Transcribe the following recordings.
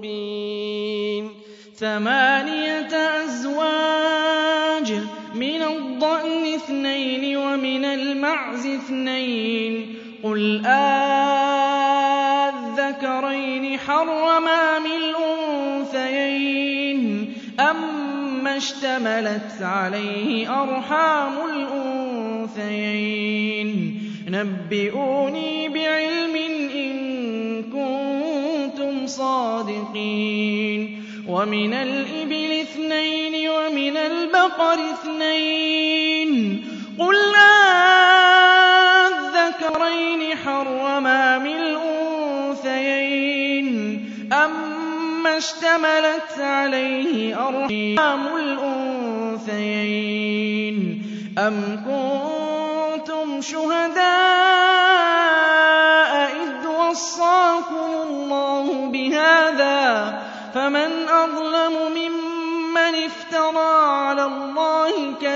مبين. ثمانية أزواج من الضأن اثنين ومن المعز اثنين. قل آذكرين حرما من الأنثيين أما اشتملت عليه أرحام الأنثيين. نبئوني بعلم صادقين. ومن الإبل اثنين ومن البقر اثنين. قل الذكرين حرما من الأنثيين. أما اشتملت عليه أرحام الأنثيين. أم كنتم شهداء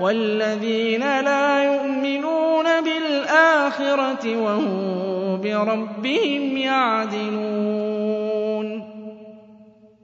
والذين لا يؤمنون بالآخرة وهم بربهم يعدلون